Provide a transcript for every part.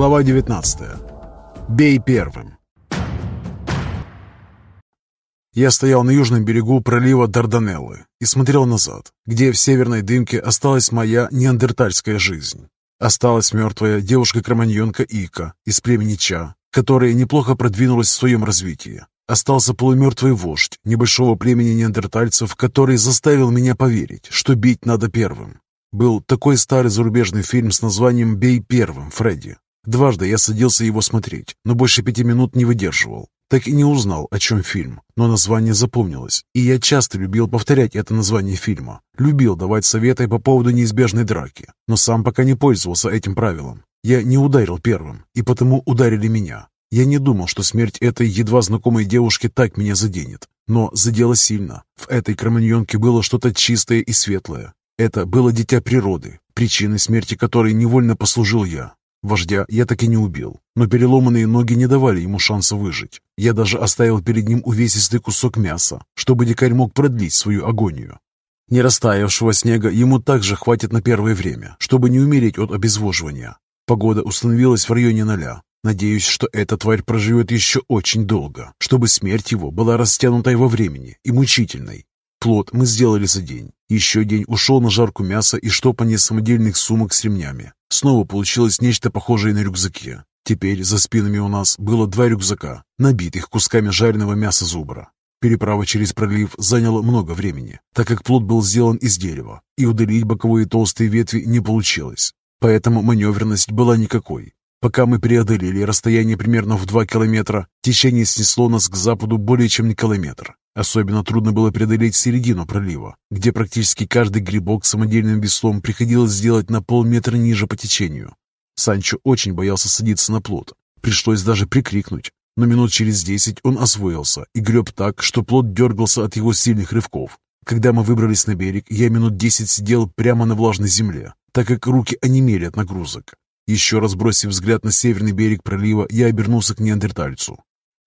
Глава 19. Бей первым. Я стоял на южном берегу пролива Дарданеллы и смотрел назад, где в северной дымке осталась моя неандертальская жизнь. Осталась мертвая девушка-кроманьонка Ика из племени Ча, которая неплохо продвинулась в своем развитии. Остался полумертвый вождь небольшого племени неандертальцев, который заставил меня поверить, что бить надо первым. Был такой старый зарубежный фильм с названием «Бей первым, Фредди», Дважды я садился его смотреть, но больше пяти минут не выдерживал. Так и не узнал, о чем фильм, но название запомнилось, и я часто любил повторять это название фильма. Любил давать советы по поводу неизбежной драки, но сам пока не пользовался этим правилом. Я не ударил первым, и потому ударили меня. Я не думал, что смерть этой едва знакомой девушки так меня заденет, но задело сильно. В этой кроманьонке было что-то чистое и светлое. Это было дитя природы, причиной смерти которой невольно послужил я. Вождя я так и не убил, но переломанные ноги не давали ему шанса выжить. Я даже оставил перед ним увесистый кусок мяса, чтобы дикарь мог продлить свою агонию. Не растаявшего снега ему также хватит на первое время, чтобы не умереть от обезвоживания. Погода установилась в районе ноля. Надеюсь, что эта тварь проживет еще очень долго, чтобы смерть его была растянутой во времени и мучительной. Плод мы сделали за день. Еще день ушел на жарку мяса и штопание самодельных сумок с ремнями. Снова получилось нечто похожее на рюкзаки. Теперь за спинами у нас было два рюкзака, набитых кусками жареного мяса зубра. Переправа через пролив заняла много времени, так как плод был сделан из дерева, и удалить боковые толстые ветви не получилось. Поэтому маневренность была никакой. Пока мы преодолели расстояние примерно в 2 километра, течение снесло нас к западу более чем на километр. Особенно трудно было преодолеть середину пролива, где практически каждый грибок самодельным веслом приходилось сделать на полметра ниже по течению. Санчо очень боялся садиться на плот. Пришлось даже прикрикнуть. Но минут через десять он освоился и греб так, что плот дергался от его сильных рывков. Когда мы выбрались на берег, я минут десять сидел прямо на влажной земле, так как руки онемели от нагрузок. Еще раз бросив взгляд на северный берег пролива, я обернулся к неандертальцу.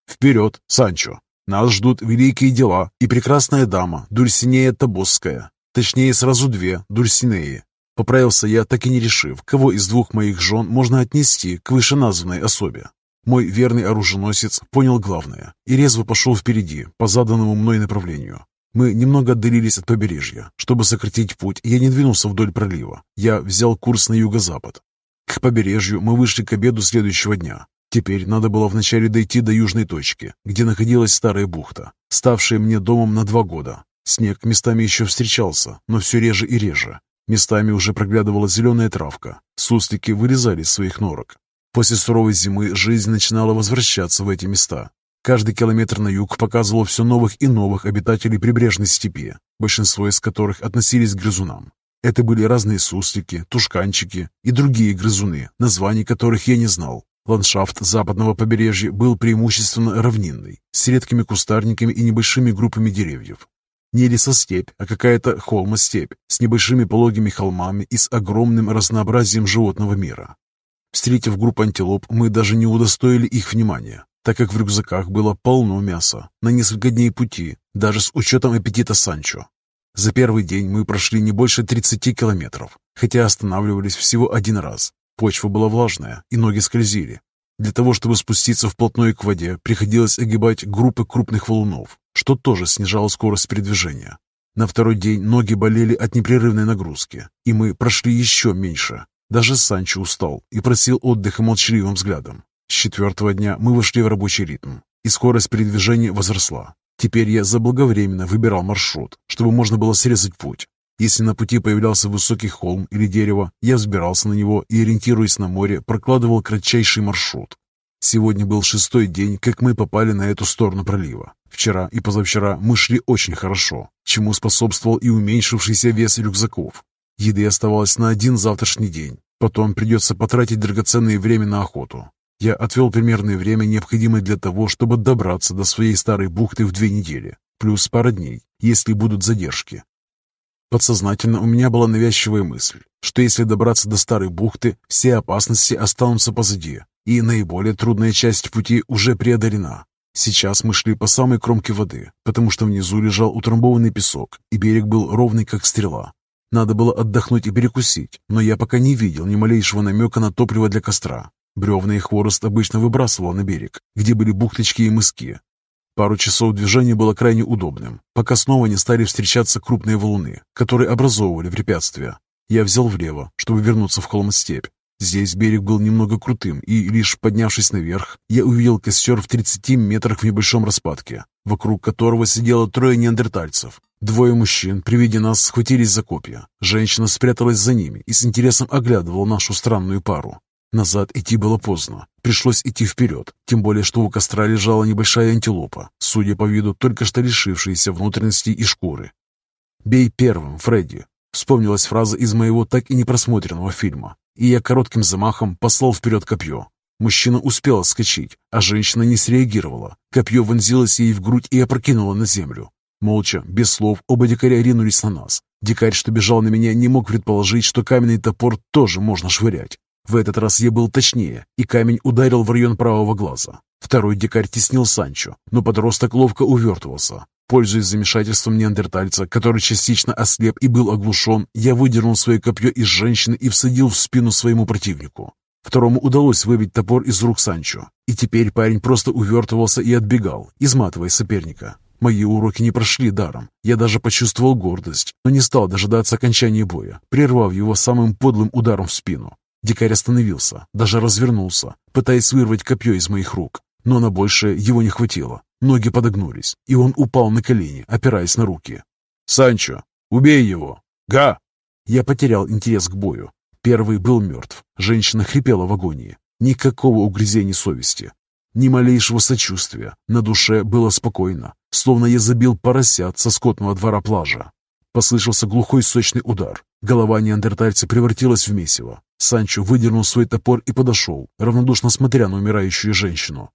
«Вперед, Санчо!» Нас ждут великие дела и прекрасная дама, Дульсинея Табосская. Точнее, сразу две Дульсинеи. Поправился я, так и не решив, кого из двух моих жен можно отнести к вышеназванной особе. Мой верный оруженосец понял главное и резво пошел впереди, по заданному мной направлению. Мы немного отдалились от побережья. Чтобы сократить путь, я не двинулся вдоль пролива. Я взял курс на юго-запад. К побережью мы вышли к обеду следующего дня. Теперь надо было вначале дойти до южной точки, где находилась старая бухта, ставшая мне домом на два года. Снег местами еще встречался, но все реже и реже. Местами уже проглядывала зеленая травка. Суслики вырезали из своих норок. После суровой зимы жизнь начинала возвращаться в эти места. Каждый километр на юг показывал все новых и новых обитателей прибрежной степи, большинство из которых относились к грызунам. Это были разные суслики, тушканчики и другие грызуны, названий которых я не знал, Ландшафт западного побережья был преимущественно равнинный, с редкими кустарниками и небольшими группами деревьев. Не лесостепь, а какая-то холмостепь с небольшими пологими холмами и с огромным разнообразием животного мира. Встретив группу антилоп, мы даже не удостоили их внимания, так как в рюкзаках было полно мяса на несколько дней пути, даже с учетом аппетита Санчо. За первый день мы прошли не больше 30 километров, хотя останавливались всего один раз, Почва была влажная, и ноги скользили. Для того, чтобы спуститься вплотную к воде, приходилось огибать группы крупных валунов, что тоже снижало скорость передвижения. На второй день ноги болели от непрерывной нагрузки, и мы прошли еще меньше. Даже Санчо устал и просил отдыха молчаливым взглядом. С четвертого дня мы вошли в рабочий ритм, и скорость передвижения возросла. Теперь я заблаговременно выбирал маршрут, чтобы можно было срезать путь, если на пути появлялся высокий холм или дерево, я взбирался на него и, ориентируясь на море, прокладывал кратчайший маршрут. Сегодня был шестой день, как мы попали на эту сторону пролива. Вчера и позавчера мы шли очень хорошо, чему способствовал и уменьшившийся вес рюкзаков. Еды оставалось на один завтрашний день. Потом придется потратить драгоценное время на охоту. Я отвел примерное время, необходимое для того, чтобы добраться до своей старой бухты в две недели, плюс пара дней, если будут задержки. Подсознательно у меня была навязчивая мысль, что если добраться до старой бухты, все опасности останутся позади, и наиболее трудная часть пути уже преодолена. Сейчас мы шли по самой кромке воды, потому что внизу лежал утрамбованный песок, и берег был ровный, как стрела. Надо было отдохнуть и перекусить, но я пока не видел ни малейшего намека на топливо для костра. Бревна и хворост обычно выбрасывал на берег, где были бухточки и мыски. Пару часов движение было крайне удобным, пока снова не стали встречаться крупные валуны, которые образовывали препятствия. Я взял влево, чтобы вернуться в холм-степь. Здесь берег был немного крутым, и, лишь поднявшись наверх, я увидел костер в 30 метрах в небольшом распадке, вокруг которого сидело трое неандертальцев. Двое мужчин при виде нас схватились за копья. Женщина спряталась за ними и с интересом оглядывала нашу странную пару. Назад идти было поздно. Пришлось идти вперед, тем более, что у костра лежала небольшая антилопа, судя по виду, только что лишившаяся внутренностей и шкуры. «Бей первым, Фредди!» Вспомнилась фраза из моего так и не просмотренного фильма, и я коротким замахом послал вперед копье. Мужчина успел отскочить, а женщина не среагировала. Копье вонзилось ей в грудь и опрокинуло на землю. Молча, без слов, оба дикаря ринулись на нас. Дикарь, что бежал на меня, не мог предположить, что каменный топор тоже можно швырять. В этот раз я был точнее, и камень ударил в район правого глаза. Второй дикарь теснил Санчо, но подросток ловко увертывался. Пользуясь замешательством неандертальца, который частично ослеп и был оглушен, я выдернул свое копье из женщины и всадил в спину своему противнику. Второму удалось выбить топор из рук Санчо, и теперь парень просто увертывался и отбегал, изматывая соперника. Мои уроки не прошли даром. Я даже почувствовал гордость, но не стал дожидаться окончания боя, прервав его самым подлым ударом в спину. Дикарь остановился, даже развернулся, пытаясь вырвать копье из моих рук. Но на большее его не хватило. Ноги подогнулись, и он упал на колени, опираясь на руки. «Санчо, убей его! Га!» Я потерял интерес к бою. Первый был мертв. Женщина хрипела в агонии. Никакого угрызения совести. Ни малейшего сочувствия. На душе было спокойно, словно я забил поросят со скотного двора плажа. Послышался глухой сочный удар. Голова неандертальца превратилась в месиво. Санчо выдернул свой топор и подошел, равнодушно смотря на умирающую женщину.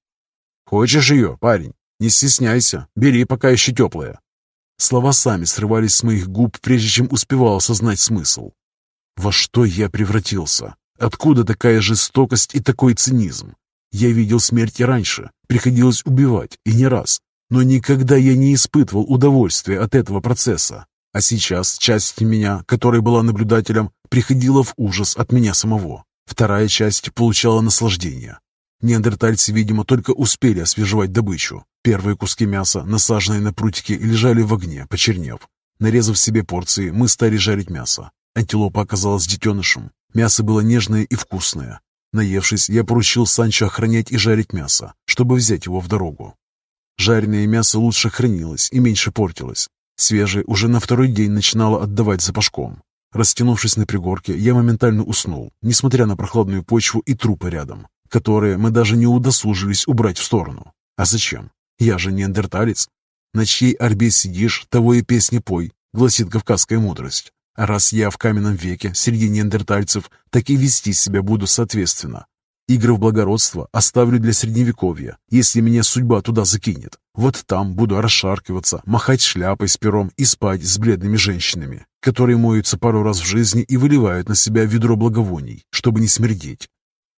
«Хочешь ее, парень? Не стесняйся, бери, пока еще теплая». Слова сами срывались с моих губ, прежде чем успевал осознать смысл. Во что я превратился? Откуда такая жестокость и такой цинизм? Я видел смерть и раньше, приходилось убивать, и не раз. Но никогда я не испытывал удовольствия от этого процесса. А сейчас часть меня, которая была наблюдателем, приходила в ужас от меня самого. Вторая часть получала наслаждение. Неандертальцы, видимо, только успели освежевать добычу. Первые куски мяса, насаженные на прутики, лежали в огне, почернев. Нарезав себе порции, мы стали жарить мясо. Антилопа оказалась детенышем. Мясо было нежное и вкусное. Наевшись, я поручил Санчо охранять и жарить мясо, чтобы взять его в дорогу. Жареное мясо лучше хранилось и меньше портилось. Свежее уже на второй день начинало отдавать запашком. Растянувшись на пригорке, я моментально уснул, несмотря на прохладную почву и трупы рядом, которые мы даже не удосужились убрать в сторону. А зачем? Я же неандерталец. На чьей орбе сидишь, того и песни пой, гласит кавказская мудрость. А раз я в каменном веке среди неандертальцев, так и вести себя буду соответственно. Игры в благородство оставлю для средневековья, если меня судьба туда закинет. Вот там буду расшаркиваться, махать шляпой с пером и спать с бледными женщинами, которые моются пару раз в жизни и выливают на себя ведро благовоний, чтобы не смердеть.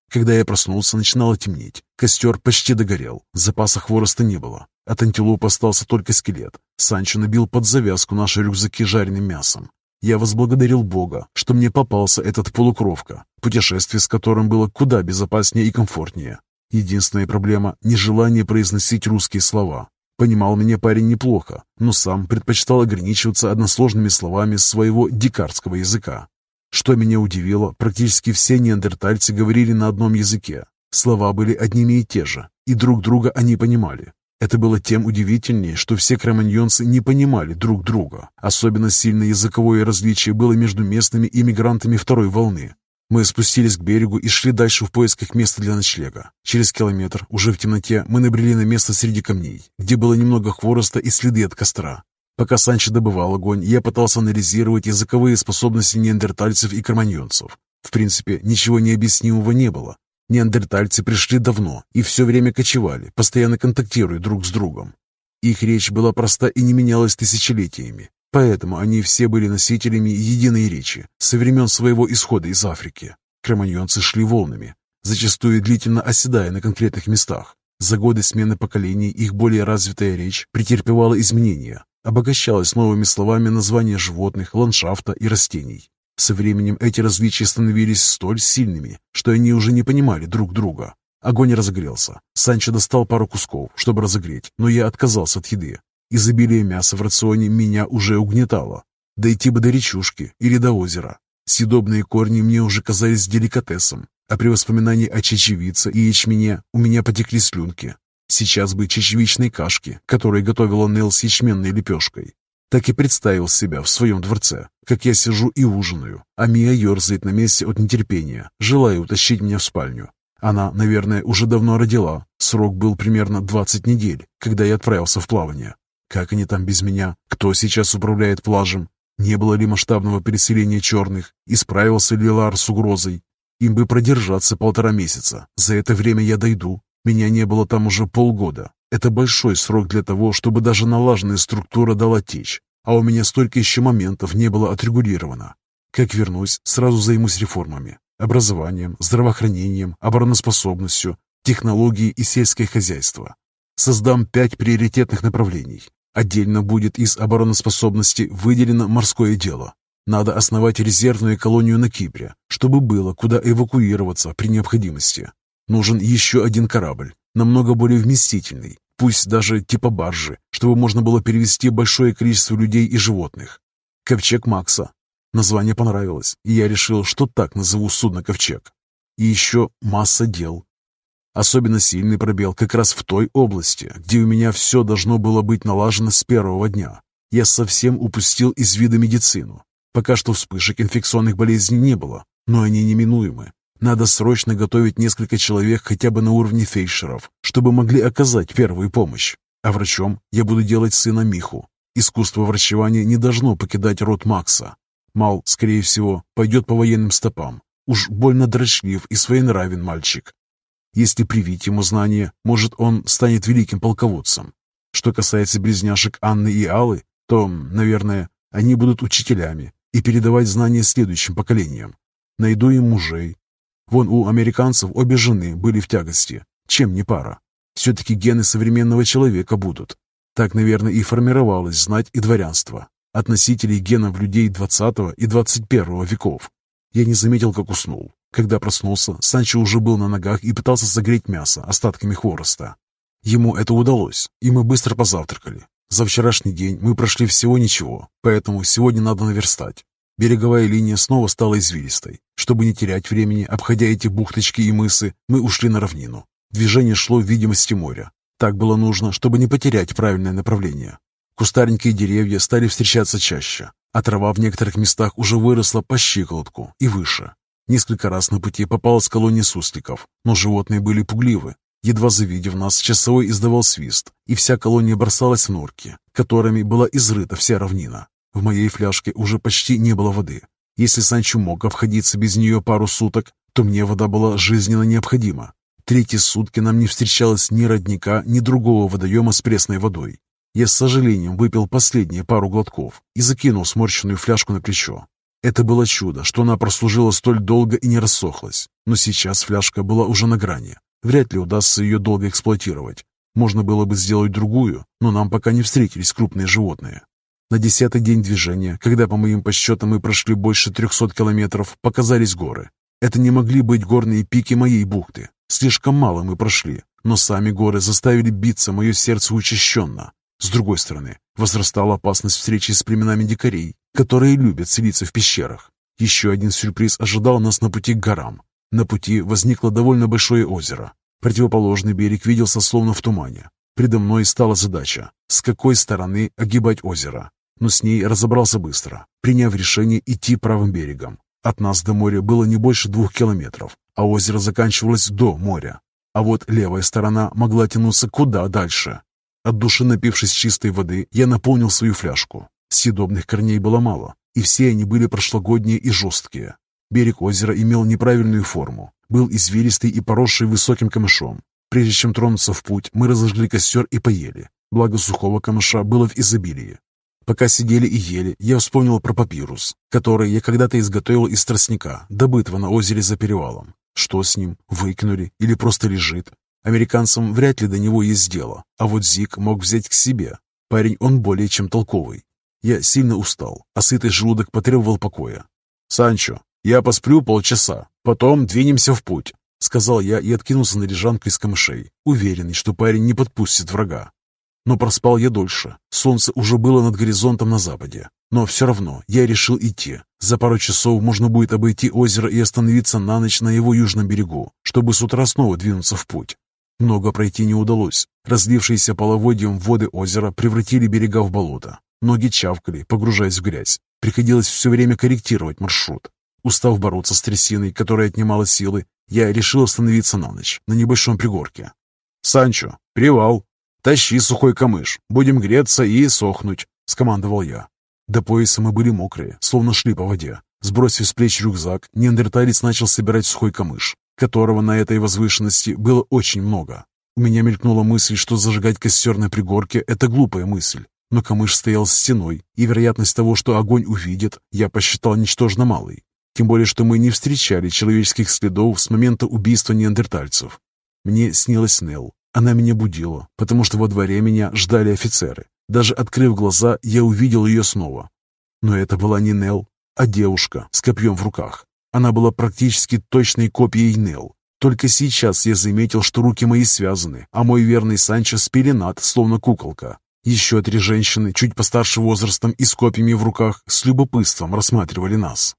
Когда я проснулся, начинало темнеть. Костер почти догорел, запаса хвороста не было. От антилопы остался только скелет. Санчо набил под завязку наши рюкзаки жареным мясом. Я возблагодарил Бога, что мне попался этот полукровка, путешествие с которым было куда безопаснее и комфортнее. Единственная проблема – нежелание произносить русские слова. Понимал меня парень неплохо, но сам предпочитал ограничиваться односложными словами своего дикарского языка. Что меня удивило, практически все неандертальцы говорили на одном языке. Слова были одними и те же, и друг друга они понимали. Это было тем удивительнее, что все кроманьонцы не понимали друг друга. Особенно сильное языковое различие было между местными иммигрантами второй волны. Мы спустились к берегу и шли дальше в поисках места для ночлега. Через километр, уже в темноте, мы набрели на место среди камней, где было немного хвороста и следы от костра. Пока Санчо добывал огонь, я пытался анализировать языковые способности неандертальцев и кроманьонцев. В принципе, ничего необъяснимого не было. Неандертальцы пришли давно и все время кочевали, постоянно контактируя друг с другом. Их речь была проста и не менялась тысячелетиями, поэтому они все были носителями единой речи со времен своего исхода из Африки. Кроманьонцы шли волнами, зачастую длительно оседая на конкретных местах. За годы смены поколений их более развитая речь претерпевала изменения, обогащалась новыми словами названия животных, ландшафта и растений. Со временем эти различия становились столь сильными, что они уже не понимали друг друга. Огонь разогрелся. Санчо достал пару кусков, чтобы разогреть, но я отказался от еды. Изобилие мяса в рационе меня уже угнетало. Дойти бы до речушки или до озера. Съедобные корни мне уже казались деликатесом, а при воспоминании о чечевице и ячмене у меня потекли слюнки. Сейчас бы чечевичной кашки, которую готовила Нелл с ячменной лепешкой так и представил себя в своем дворце, как я сижу и ужинаю, а Мия ерзает на месте от нетерпения, желая утащить меня в спальню. Она, наверное, уже давно родила. Срок был примерно 20 недель, когда я отправился в плавание. Как они там без меня? Кто сейчас управляет плажем? Не было ли масштабного переселения черных? И справился ли Лар с угрозой? Им бы продержаться полтора месяца. За это время я дойду. Меня не было там уже полгода. Это большой срок для того, чтобы даже налаженная структура дала течь, а у меня столько еще моментов не было отрегулировано. Как вернусь, сразу займусь реформами. Образованием, здравоохранением, обороноспособностью, технологией и сельское хозяйство. Создам пять приоритетных направлений. Отдельно будет из обороноспособности выделено морское дело. Надо основать резервную колонию на Кипре, чтобы было куда эвакуироваться при необходимости. Нужен еще один корабль, намного более вместительный, пусть даже типа баржи, чтобы можно было перевести большое количество людей и животных. Ковчег Макса. Название понравилось, и я решил, что так назову судно «Ковчег». И еще масса дел. Особенно сильный пробел как раз в той области, где у меня все должно было быть налажено с первого дня. Я совсем упустил из вида медицину. Пока что вспышек инфекционных болезней не было, но они неминуемы. Надо срочно готовить несколько человек хотя бы на уровне фейшеров, чтобы могли оказать первую помощь. А врачом я буду делать сына Миху. Искусство врачевания не должно покидать род Макса. Мал, скорее всего, пойдет по военным стопам. Уж больно дрочлив и своенравен мальчик. Если привить ему знания, может, он станет великим полководцем. Что касается близняшек Анны и Аллы, то, наверное, они будут учителями и передавать знания следующим поколениям. Найду им мужей, Вон у американцев обе жены были в тягости. Чем не пара? Все-таки гены современного человека будут. Так, наверное, и формировалось знать и дворянство. От носителей генов людей 20 и 21 веков. Я не заметил, как уснул. Когда проснулся, Санчо уже был на ногах и пытался согреть мясо остатками хвороста. Ему это удалось, и мы быстро позавтракали. За вчерашний день мы прошли всего ничего, поэтому сегодня надо наверстать. Береговая линия снова стала извилистой. Чтобы не терять времени, обходя эти бухточки и мысы, мы ушли на равнину. Движение шло в видимости моря. Так было нужно, чтобы не потерять правильное направление. Кустарники деревья стали встречаться чаще, а трава в некоторых местах уже выросла по щиколотку и выше. Несколько раз на пути попалась колония сусликов, но животные были пугливы. Едва завидев нас, часовой издавал свист, и вся колония бросалась в норки, которыми была изрыта вся равнина. В моей фляжке уже почти не было воды. Если Санчо мог обходиться без нее пару суток, то мне вода была жизненно необходима. Третьи сутки нам не встречалось ни родника, ни другого водоема с пресной водой. Я с сожалением выпил последние пару глотков и закинул сморщенную фляжку на плечо. Это было чудо, что она прослужила столь долго и не рассохлась. Но сейчас фляжка была уже на грани. Вряд ли удастся ее долго эксплуатировать. Можно было бы сделать другую, но нам пока не встретились крупные животные. На десятый день движения, когда, по моим подсчетам, мы прошли больше трехсот километров, показались горы. Это не могли быть горные пики моей бухты. Слишком мало мы прошли, но сами горы заставили биться мое сердце учащенно. С другой стороны, возрастала опасность встречи с племенами дикарей, которые любят селиться в пещерах. Еще один сюрприз ожидал нас на пути к горам. На пути возникло довольно большое озеро. Противоположный берег виделся словно в тумане. Предо мной стала задача, с какой стороны огибать озеро но с ней разобрался быстро, приняв решение идти правым берегом. От нас до моря было не больше двух километров, а озеро заканчивалось до моря. А вот левая сторона могла тянуться куда дальше. От души напившись чистой воды, я наполнил свою фляжку. Съедобных корней было мало, и все они были прошлогодние и жесткие. Берег озера имел неправильную форму, был извилистый и поросший высоким камышом. Прежде чем тронуться в путь, мы разожгли костер и поели. Благо сухого камыша было в изобилии. Пока сидели и ели, я вспомнил про папирус, который я когда-то изготовил из тростника, добытого на озере за перевалом. Что с ним? Выкинули или просто лежит? Американцам вряд ли до него есть дело, а вот Зик мог взять к себе. Парень он более чем толковый. Я сильно устал, а сытый желудок потребовал покоя. «Санчо, я посплю полчаса, потом двинемся в путь», — сказал я и откинулся на лежанку из камышей, уверенный, что парень не подпустит врага. Но проспал я дольше. Солнце уже было над горизонтом на западе. Но все равно я решил идти. За пару часов можно будет обойти озеро и остановиться на ночь на его южном берегу, чтобы с утра снова двинуться в путь. Много пройти не удалось. Разлившиеся половодьем воды озера превратили берега в болото. Ноги чавкали, погружаясь в грязь. Приходилось все время корректировать маршрут. Устав бороться с трясиной, которая отнимала силы, я решил остановиться на ночь на небольшом пригорке. «Санчо, привал! Тащи сухой камыш, будем греться и сохнуть», — скомандовал я. До пояса мы были мокрые, словно шли по воде. Сбросив с плеч рюкзак, неандерталец начал собирать сухой камыш, которого на этой возвышенности было очень много. У меня мелькнула мысль, что зажигать костер на пригорке – это глупая мысль. Но камыш стоял стеной, и вероятность того, что огонь увидит, я посчитал ничтожно малой. Тем более, что мы не встречали человеческих следов с момента убийства неандертальцев. Мне снилась Нелл. Она меня будила, потому что во дворе меня ждали офицеры. Даже открыв глаза, я увидел ее снова. Но это была не Нелл, а девушка с копьем в руках. Она была практически точной копией Нелл. Только сейчас я заметил, что руки мои связаны, а мой верный Санчо спеленат, словно куколка. Еще три женщины, чуть постарше возрастом и с копьями в руках, с любопытством рассматривали нас.